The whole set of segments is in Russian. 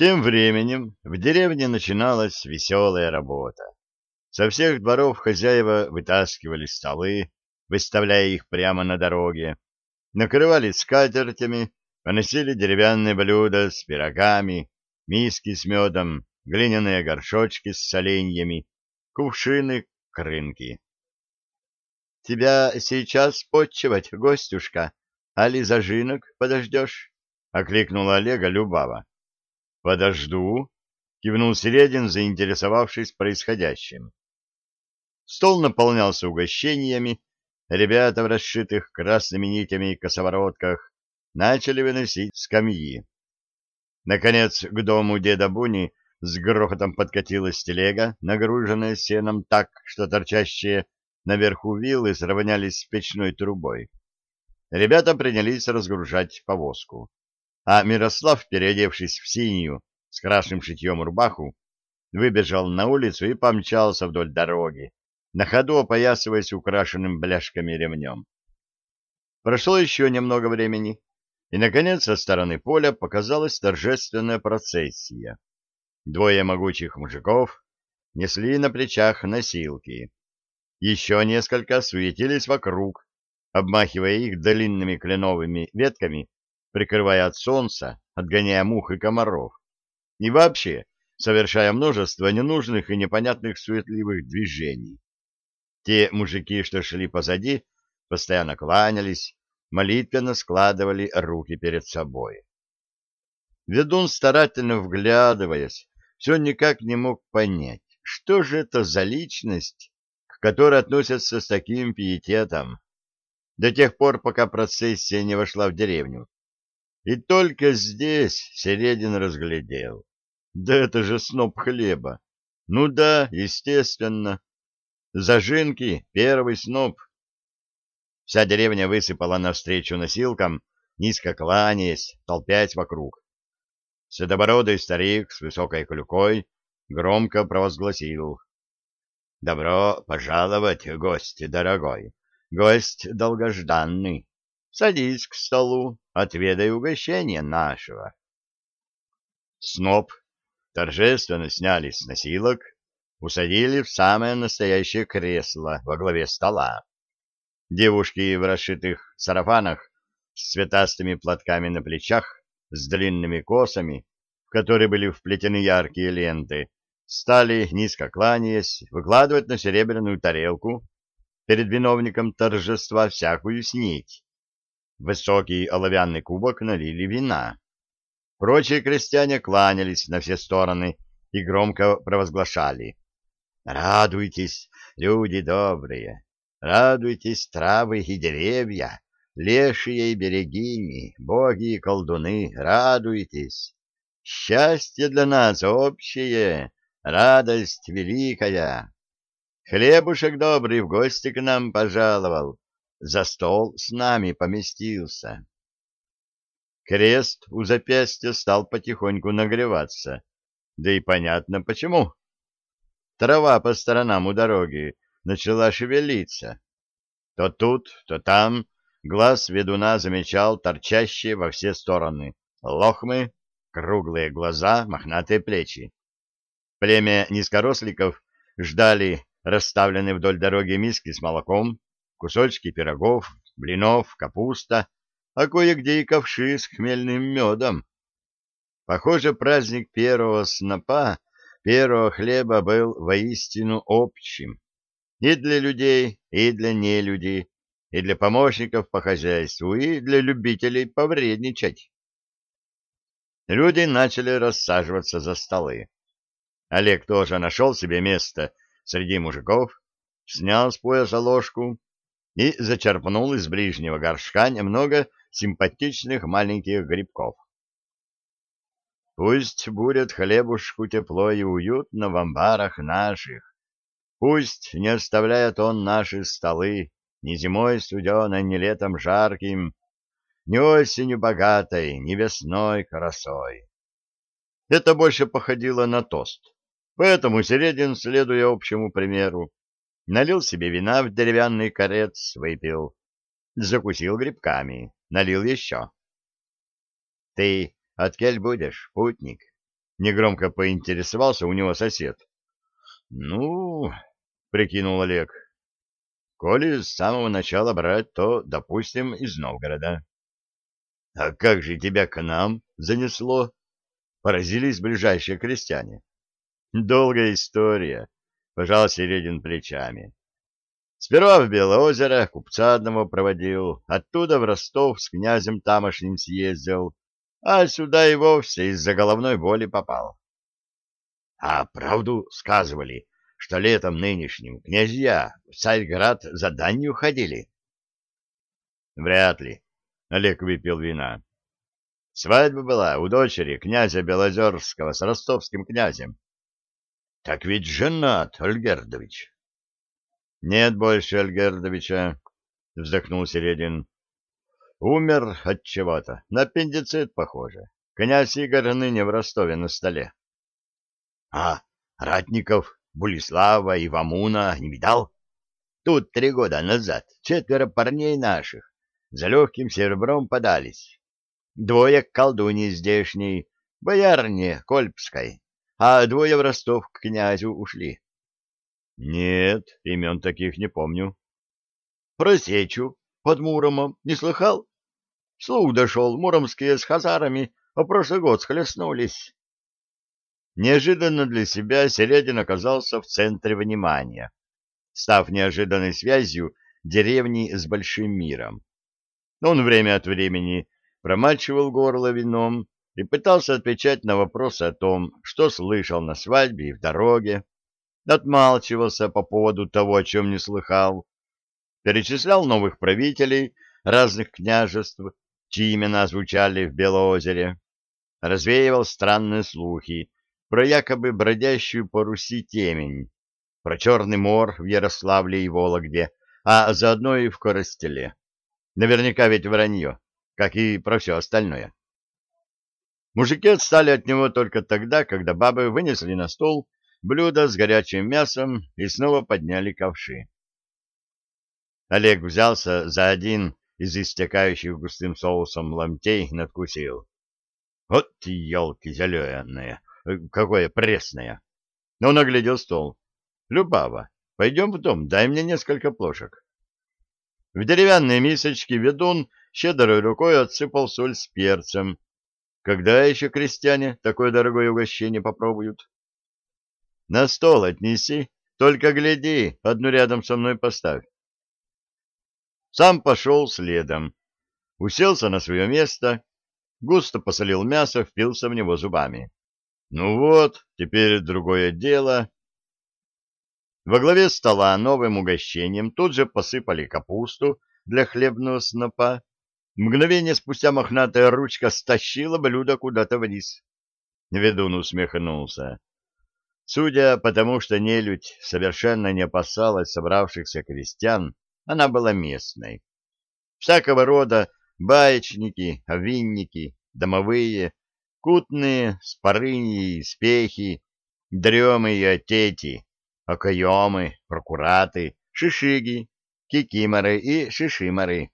Тем временем в деревне начиналась веселая работа. Со всех дворов хозяева вытаскивали столы, выставляя их прямо на дороге, накрывали скатертями, поносили деревянные блюда с пирогами, миски с медом, глиняные горшочки с соленьями, кувшины, крынки. — Тебя сейчас почивать, гостюшка, али зажинок подождешь? — окликнула Олега Любава. — Подожду, — кивнул Середин, заинтересовавшись происходящим. Стол наполнялся угощениями, ребята в расшитых красными нитями косоворотках начали выносить скамьи. Наконец к дому деда Буни с грохотом подкатилась телега, нагруженная сеном так, что торчащие наверху вилы сравнялись с печной трубой. Ребята принялись разгружать повозку а Мирослав, переодевшись в синюю, с красным шитьем рубаху, выбежал на улицу и помчался вдоль дороги, на ходу опоясываясь украшенным бляшками ремнем. Прошло еще немного времени, и, наконец, со стороны поля показалась торжественная процессия. Двое могучих мужиков несли на плечах носилки. Еще несколько суетились вокруг, обмахивая их длинными кленовыми ветками прикрывая от солнца, отгоняя мух и комаров, и вообще совершая множество ненужных и непонятных суетливых движений. Те мужики, что шли позади, постоянно кланялись, молитвенно складывали руки перед собой. Ведун, старательно вглядываясь, все никак не мог понять, что же это за личность, к которой относятся с таким пиететом, до тех пор, пока процессия не вошла в деревню. И только здесь Середин разглядел. Да это же сноп хлеба. Ну да, естественно. Зажинки, первый сноп. Вся деревня высыпала навстречу носилкам, низко кланяясь, толпясь вокруг. Седобородый старик с высокой клюкой громко провозгласил. — Добро пожаловать, гость дорогой, гость долгожданный. Садись к столу, отведай угощение нашего. Сноп торжественно сняли с носилок, усадили в самое настоящее кресло во главе стола. Девушки в расшитых сарафанах с цветастыми платками на плечах, с длинными косами, в которые были вплетены яркие ленты, стали, низко кланяясь, выкладывать на серебряную тарелку перед виновником торжества всякую снить высокий оловянный кубок налили вина. Прочие крестьяне кланялись на все стороны и громко провозглашали. «Радуйтесь, люди добрые! Радуйтесь, травы и деревья, лешие и берегини, боги и колдуны, радуйтесь! Счастье для нас общее, радость великая! Хлебушек добрый в гости к нам пожаловал, за стол с нами поместился. Крест у запястья стал потихоньку нагреваться, да и понятно почему. Трава по сторонам у дороги начала шевелиться. То тут, то там глаз ведуна замечал торчащие во все стороны лохмы, круглые глаза, мохнатые плечи. Племя низкоросликов ждали расставленные вдоль дороги миски с молоком, кусочки пирогов, блинов, капуста, а кое-где и ковши с хмельным медом. Похоже, праздник первого снопа, первого хлеба был воистину общим. И для людей, и для нелюдей, и для помощников по хозяйству, и для любителей повредничать. Люди начали рассаживаться за столы. Олег тоже нашел себе место среди мужиков, снял с пояса ложку, и зачерпнул из ближнего горшка немного симпатичных маленьких грибков. Пусть будет хлебушку тепло и уютно в амбарах наших, пусть не оставляет он наши столы ни зимой студеной, ни летом жарким, ни осенью богатой, ни весной красой. Это больше походило на тост, поэтому Середин, следуя общему примеру, налил себе вина в деревянный корец, выпил, закусил грибками, налил еще. — Ты откель будешь, путник? Негромко поинтересовался у него сосед. Ну, прикинул Олег. Коли с самого начала брать, то, допустим, из Новгорода. — А как же тебя к нам занесло? — поразились ближайшие крестьяне. — Долгая история, — пожал Середин плечами. Сперва в Белоозеро купца одного проводил, оттуда в Ростов с князем тамошним съездил, а сюда и вовсе из-за головной боли попал. — А правду сказывали, что летом нынешним князья в Царьград за данью ходили? — Вряд ли. Олег выпил вина. Свадьба была у дочери князя Белозерского с ростовским князем. — Так ведь женат, Ольгердович. — Нет больше Ольгердовича, — вздохнул Середин. — Умер от чего-то. На аппендицит, похоже. Князь Игорь ныне в Ростове на столе. — А, Ратников Булислава и Вамуна не видал? Тут три года назад четверо парней наших за легким серебром подались. Двое к колдуне здешней, боярне Кольпской, а двое в Ростов к князю ушли. Нет, имен таких не помню. Про сечу под Муромом не слыхал? Слух дошел, муромские с хазарами, а прошлый год схлестнулись. Неожиданно для себя Середин оказался в центре внимания, став неожиданной связью деревни с большим миром. Он время от времени промачивал горло вином и пытался отвечать на вопросы о том, что слышал на свадьбе и в дороге, отмалчивался по поводу того, о чем не слыхал, перечислял новых правителей разных княжеств, чьи имена звучали в Белоозере, развеивал странные слухи, про якобы бродящую по Руси темень, про Черный мор в Ярославле и Вологде, а заодно и в Коростеле. Наверняка ведь вранье, как и про все остальное. Мужики отстали от него только тогда, когда бабы вынесли на стол блюдо с горячим мясом и снова подняли ковши. Олег взялся за один из истекающих густым соусом ломтей и надкусил. Вот елки зеленые! Э, какое пресное. Но он оглядел стол. Любава, пойдем в дом, дай мне несколько плошек. В деревянной мисочке ведун щедрой рукой отсыпал соль с перцем. Когда еще крестьяне такое дорогое угощение попробуют? На стол отнеси, только гляди, одну рядом со мной поставь. Сам пошел следом, уселся на свое место, густо посолил мясо, впился в него зубами. Ну вот, теперь другое дело. Во главе стола новым угощением тут же посыпали капусту для хлебного снопа. Мгновение спустя мохнатая ручка стащила блюдо куда-то вниз. Ведун усмехнулся. Судя по тому, что нелюдь совершенно не опасалась собравшихся крестьян, она была местной. Всякого рода баечники, овинники, домовые Кутные, спарыньи, спехи, дремы и отети, окоемы, прокураты, шишиги, кикиморы и шишиморы.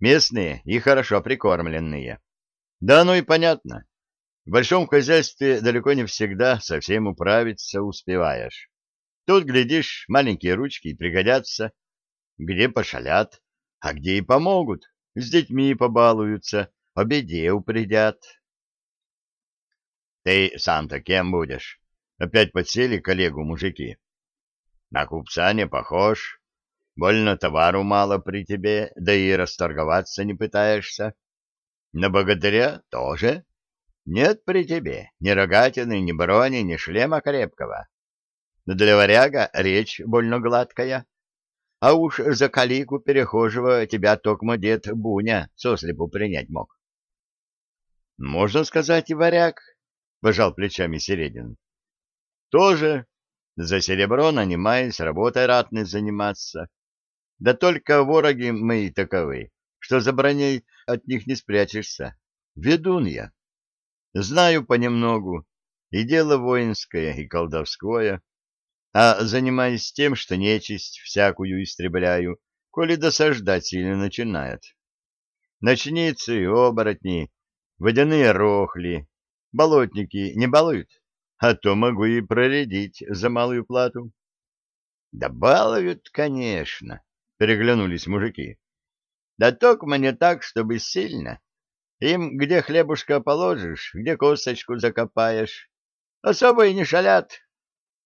Местные и хорошо прикормленные. Да оно и понятно. В большом хозяйстве далеко не всегда совсем управиться успеваешь. Тут, глядишь, маленькие ручки пригодятся, где пошалят, а где и помогут, с детьми побалуются, о беде упредят. Ты сам-то кем будешь? Опять подсели коллегу мужики. На купца не похож. Больно товару мало при тебе, да и расторговаться не пытаешься. На богатыря тоже. Нет при тебе ни рогатины, ни брони, ни шлема крепкого. Для варяга речь больно гладкая. А уж за калику перехожего тебя токмо дед Буня сослепу принять мог. Можно сказать и варяг, — пожал плечами Середин. — Тоже за серебро нанимаясь, работой ратной заниматься. Да только вороги мои таковы, что за броней от них не спрячешься. Ведун я. Знаю понемногу и дело воинское, и колдовское, а занимаюсь тем, что нечисть всякую истребляю, коли досаждать сильно начинает. Ночницы, оборотни, водяные рохли, болотники не балуют, а то могу и проредить за малую плату. — Да балуют, конечно, — переглянулись мужики. — Да только мне так, чтобы сильно. Им где хлебушка положишь, где косточку закопаешь. Особо и не шалят.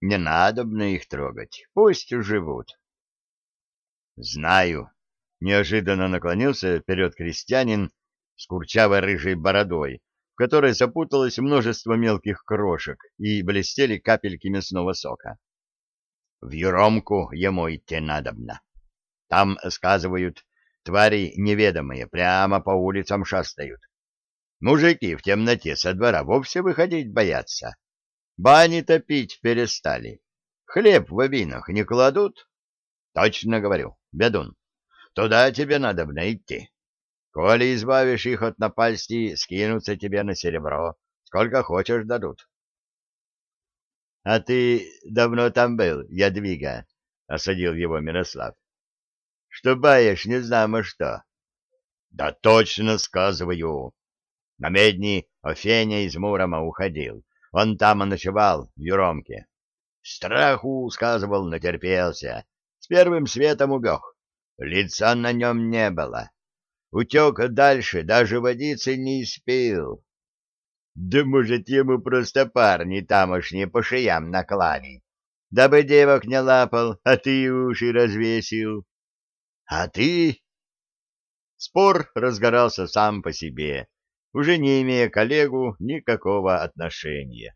Не надо мне их трогать, пусть живут. — Знаю, — неожиданно наклонился вперед крестьянин с курчавой рыжей бородой, в которой запуталось множество мелких крошек и блестели капельки мясного сока. В Юромку ему идти надобно. Там, сказывают, твари неведомые прямо по улицам шастают. Мужики в темноте со двора вовсе выходить боятся. Бани топить перестали. Хлеб в винах не кладут? Точно говорю, бедун. Туда тебе надо идти. Коли избавишь их от напасти, скинутся тебе на серебро. Сколько хочешь дадут. — А ты давно там был, Ядвига? — осадил его Мирослав. — Что баешь, не знамо что. — Да точно сказываю. На медни Офеня из Мурома уходил. Он там и ночевал, в Юромке. Страху, сказывал, натерпелся. С первым светом убег. Лица на нем не было. Утек дальше, даже водиться не испил. Да, может, ему просто парни тамошние по шеям наклали, дабы девок не лапал, а ты уши развесил. А ты... Спор разгорался сам по себе, уже не имея к коллегу никакого отношения.